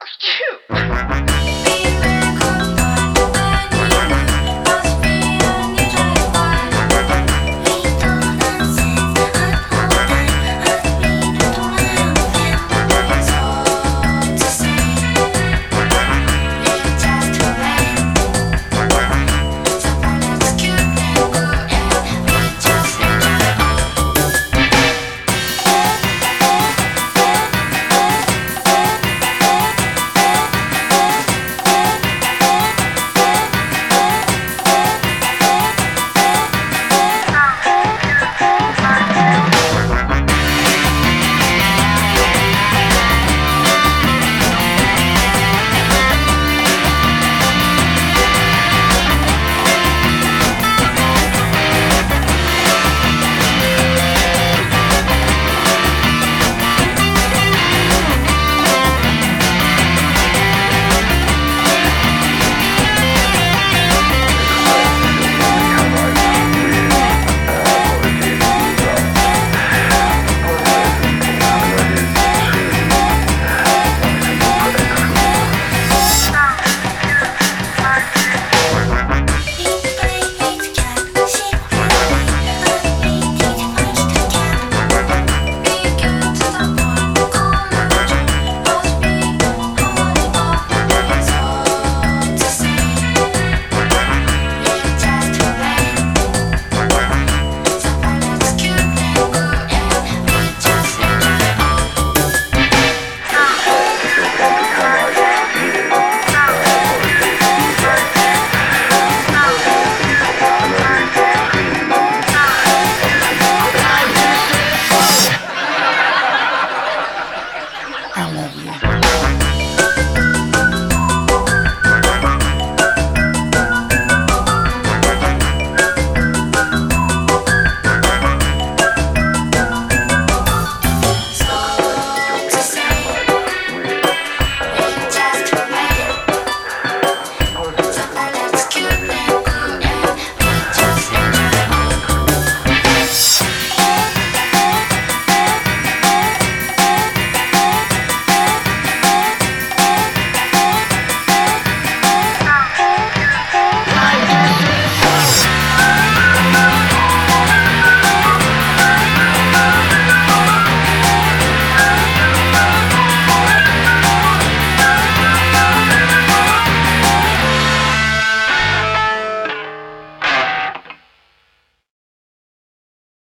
Achoo!